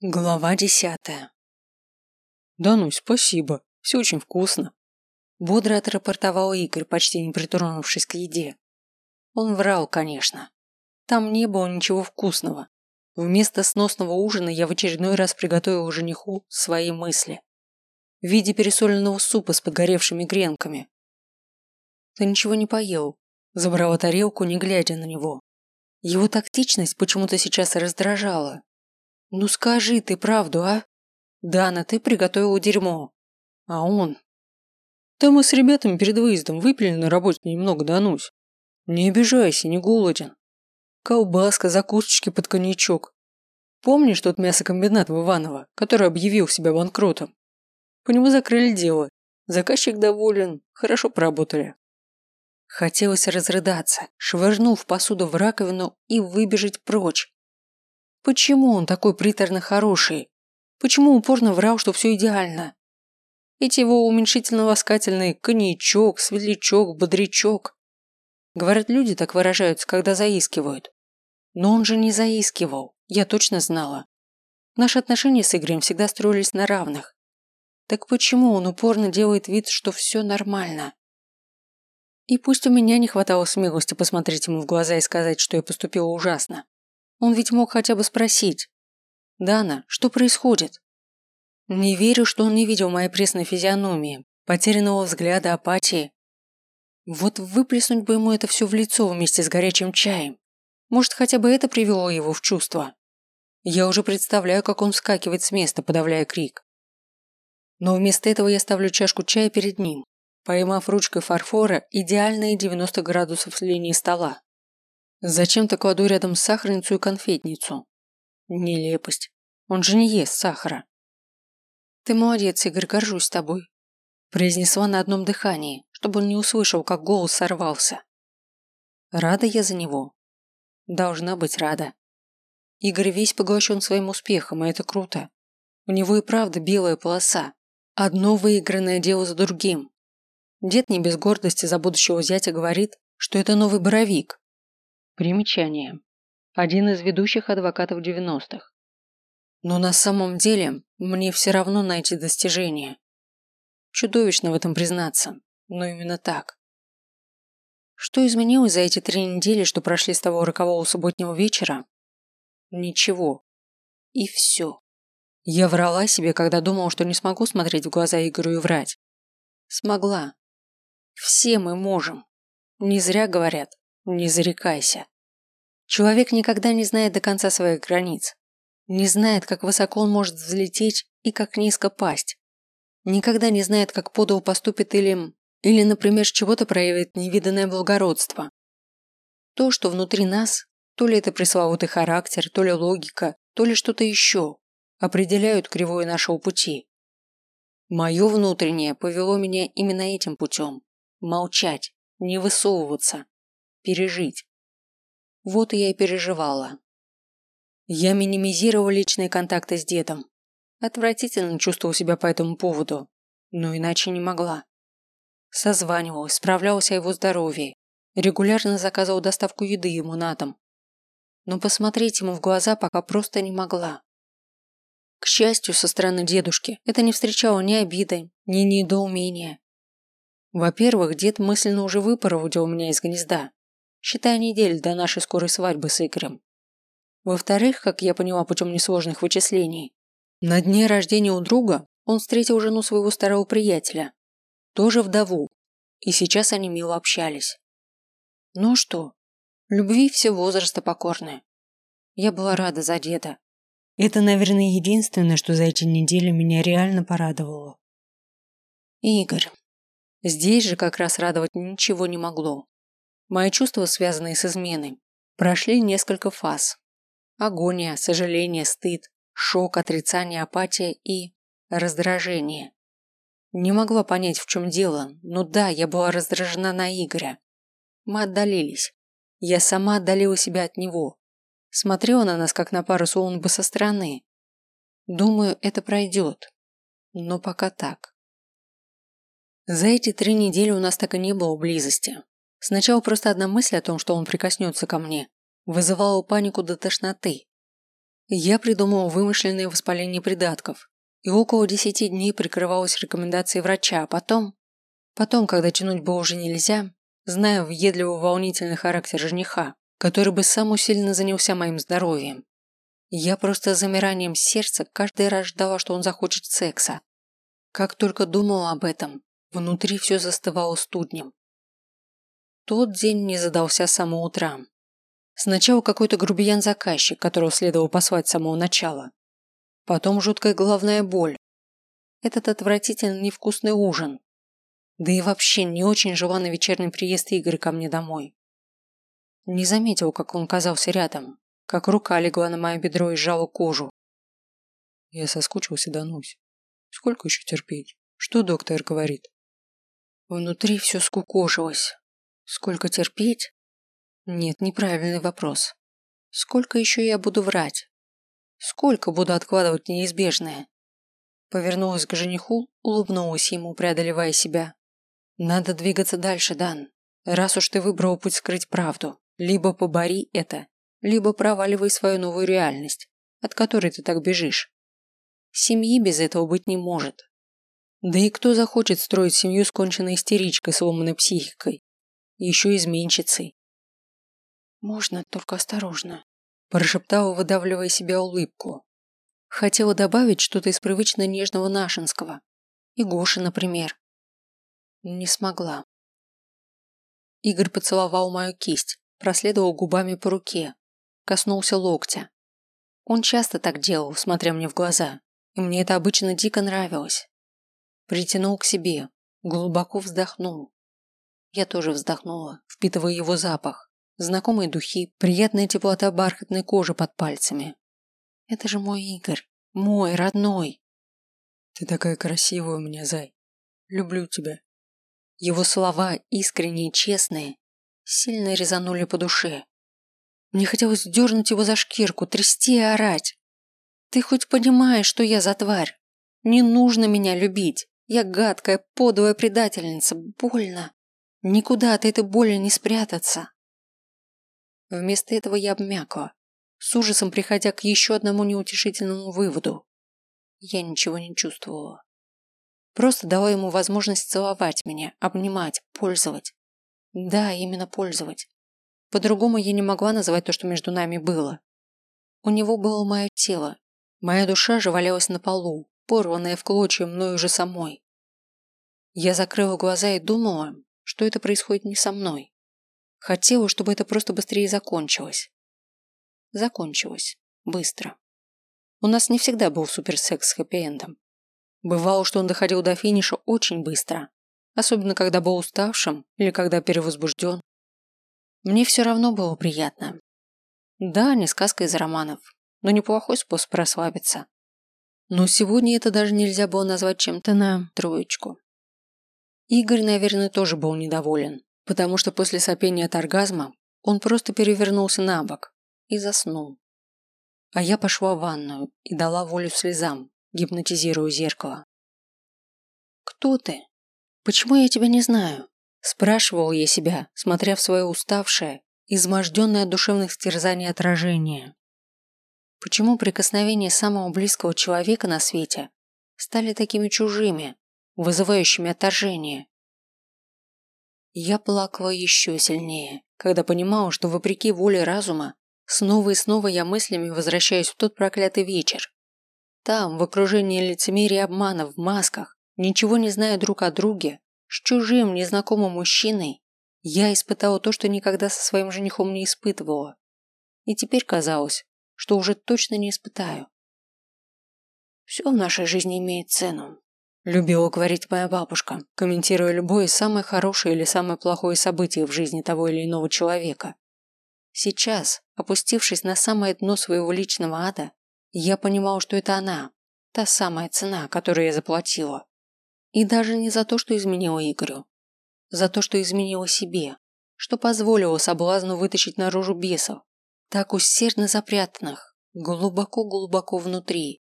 Глава десятая. «Да ну, спасибо. Все очень вкусно». Бодро отрапортовал Игорь, почти не притронувшись к еде. Он врал, конечно. Там не было ничего вкусного. Вместо сносного ужина я в очередной раз приготовил жениху свои мысли. В виде пересоленного супа с подгоревшими гренками. Ты ничего не поел. Забрала тарелку, не глядя на него. Его тактичность почему-то сейчас раздражала. Ну скажи ты правду, а? Дана, ты приготовила дерьмо. А он? Да мы с ребятами перед выездом выпили на работе немного, Данусь. Не обижайся, не голоден. Колбаска, закусочки под коньячок. Помнишь тот мясокомбинат в Иваново, который объявил себя банкротом? По нему закрыли дело. Заказчик доволен, хорошо поработали. Хотелось разрыдаться, швырнув посуду в раковину и выбежать прочь. Почему он такой приторно хороший? Почему упорно врал, что все идеально? Эти его уменьшительно-ласкательные коньячок, светлячок, бодрячок. Говорят, люди так выражаются, когда заискивают. Но он же не заискивал, я точно знала. Наши отношения с Игорем всегда строились на равных. Так почему он упорно делает вид, что все нормально? И пусть у меня не хватало смелости посмотреть ему в глаза и сказать, что я поступила ужасно. Он ведь мог хотя бы спросить. «Дана, что происходит?» Не верю, что он не видел моей пресной физиономии, потерянного взгляда, апатии. Вот выплеснуть бы ему это все в лицо вместе с горячим чаем. Может, хотя бы это привело его в чувство. Я уже представляю, как он вскакивает с места, подавляя крик. Но вместо этого я ставлю чашку чая перед ним, поймав ручкой фарфора идеальные 90 градусов с линии стола. Зачем-то кладу рядом сахарницу и конфетницу. Нелепость. Он же не ест сахара. Ты молодец, Игорь, горжусь тобой. Произнесла на одном дыхании, чтобы он не услышал, как голос сорвался. Рада я за него. Должна быть рада. Игорь весь поглощен своим успехом, и это круто. У него и правда белая полоса. Одно выигранное дело за другим. Дед не без гордости за будущего зятя говорит, что это новый боровик, Примечание. Один из ведущих адвокатов 90-х. Но на самом деле мне все равно на эти достижения. Чудовищно в этом признаться, но именно так. Что изменилось за эти три недели, что прошли с того рокового субботнего вечера? Ничего. И все. Я врала себе, когда думала, что не смогу смотреть в глаза Игорю и врать. Смогла. Все мы можем. Не зря говорят, не зарекайся. Человек никогда не знает до конца своих границ. Не знает, как высоко он может взлететь и как низко пасть. Никогда не знает, как подол поступит или... Или, например, чего-то проявит невиданное благородство. То, что внутри нас, то ли это пресловутый характер, то ли логика, то ли что-то еще, определяют кривое нашего пути. Мое внутреннее повело меня именно этим путем. Молчать, не высовываться, пережить. Вот и я и переживала. Я минимизировала личные контакты с дедом. Отвратительно чувствовал себя по этому поводу, но иначе не могла. Созванивалась, справлялась о его здоровье, регулярно заказывал доставку еды ему на дом. Но посмотреть ему в глаза пока просто не могла. К счастью, со стороны дедушки это не встречало ни обиды, ни недоумения. Во-первых, дед мысленно уже выпроводил меня из гнезда, считая недель до нашей скорой свадьбы с Игорем. Во-вторых, как я поняла путем несложных вычислений, на дне рождения у друга он встретил жену своего старого приятеля, тоже вдову, и сейчас они мило общались. Ну что, любви все возраста покорны. Я была рада за деда. Это, наверное, единственное, что за эти недели меня реально порадовало. Игорь. Здесь же как раз радовать ничего не могло. Мои чувства, связанные с изменой, прошли несколько фаз. Агония, сожаление, стыд, шок, отрицание, апатия и раздражение. Не могла понять, в чем дело, но да, я была раздражена на Игоря. Мы отдалились. Я сама отдалила себя от него. Смотрела на нас, как на пару бы со стороны. Думаю, это пройдет. Но пока так. За эти три недели у нас так и не было близости. Сначала просто одна мысль о том, что он прикоснется ко мне, вызывала панику до тошноты. Я придумала вымышленное воспаление придатков и около десяти дней прикрывалась рекомендацией врача, а потом... Потом, когда тянуть было уже нельзя, зная въедливый волнительный характер жениха, который бы сам усиленно занялся моим здоровьем, я просто замиранием сердца каждый раз ждала, что он захочет секса. Как только думала об этом, внутри все застывало студнем. Тот день не задался с самого утра. Сначала какой-то грубиян-заказчик, которого следовало послать с самого начала. Потом жуткая головная боль. Этот отвратительно невкусный ужин. Да и вообще не очень желанный вечерний приезд Игоря ко мне домой. Не заметил, как он казался рядом, как рука легла на мое бедро и сжала кожу. Я соскучился, Данусь. Сколько еще терпеть? Что доктор говорит? Внутри все скукожилось. Сколько терпеть? Нет, неправильный вопрос. Сколько еще я буду врать? Сколько буду откладывать неизбежное? Повернулась к жениху, улыбнулась ему, преодолевая себя. Надо двигаться дальше, Дан. Раз уж ты выбрал путь скрыть правду, либо побори это, либо проваливай свою новую реальность, от которой ты так бежишь. Семьи без этого быть не может. Да и кто захочет строить семью с конченной истеричкой, сломанной психикой? Еще изменщицей. «Можно, только осторожно», – прошептала, выдавливая себя улыбку. Хотела добавить что-то из привычно нежного нашинского. И Гоши, например. Не смогла. Игорь поцеловал мою кисть, проследовал губами по руке, коснулся локтя. Он часто так делал, смотря мне в глаза, и мне это обычно дико нравилось. Притянул к себе, глубоко вздохнул. Я тоже вздохнула, впитывая его запах. Знакомые духи, приятная теплота бархатной кожи под пальцами. Это же мой Игорь, мой родной. Ты такая красивая у меня, Зай. Люблю тебя. Его слова, искренние и честные, сильно резанули по душе. Мне хотелось дернуть его за шкирку, трясти и орать. Ты хоть понимаешь, что я за тварь? Не нужно меня любить. Я гадкая, подлая предательница. Больно. Никуда от этой боли не спрятаться. Вместо этого я обмякла, с ужасом приходя к еще одному неутешительному выводу. Я ничего не чувствовала. Просто дала ему возможность целовать меня, обнимать, пользовать. Да, именно пользовать. По-другому я не могла называть то, что между нами было. У него было мое тело. Моя душа же валялась на полу, порванная в клочья мною же самой. Я закрыла глаза и думала, что это происходит не со мной. Хотела, чтобы это просто быстрее закончилось. Закончилось. Быстро. У нас не всегда был суперсекс с хэппи-эндом. Бывало, что он доходил до финиша очень быстро. Особенно, когда был уставшим или когда перевозбужден. Мне все равно было приятно. Да, не сказка из романов, но неплохой способ расслабиться. Но сегодня это даже нельзя было назвать чем-то на троечку. Игорь, наверное, тоже был недоволен потому что после сопения от оргазма он просто перевернулся на бок и заснул. А я пошла в ванную и дала волю слезам, гипнотизируя зеркало. «Кто ты? Почему я тебя не знаю?» Спрашивал я себя, смотря в свое уставшее, изможденное от душевных стерзаний отражение. Почему прикосновения самого близкого человека на свете стали такими чужими, вызывающими отторжение? Я плакала еще сильнее, когда понимала, что вопреки воле разума, снова и снова я мыслями возвращаюсь в тот проклятый вечер. Там, в окружении лицемерия обмана, в масках, ничего не зная друг о друге, с чужим, незнакомым мужчиной, я испытала то, что никогда со своим женихом не испытывала. И теперь казалось, что уже точно не испытаю. Все в нашей жизни имеет цену, Любила говорить моя бабушка, комментируя любое самое хорошее или самое плохое событие в жизни того или иного человека. Сейчас, опустившись на самое дно своего личного ада, я понимал, что это она, та самая цена, которую я заплатила. И даже не за то, что изменила Игорю. За то, что изменила себе, что позволило соблазну вытащить наружу бесов, так усердно запрятанных, глубоко-глубоко внутри.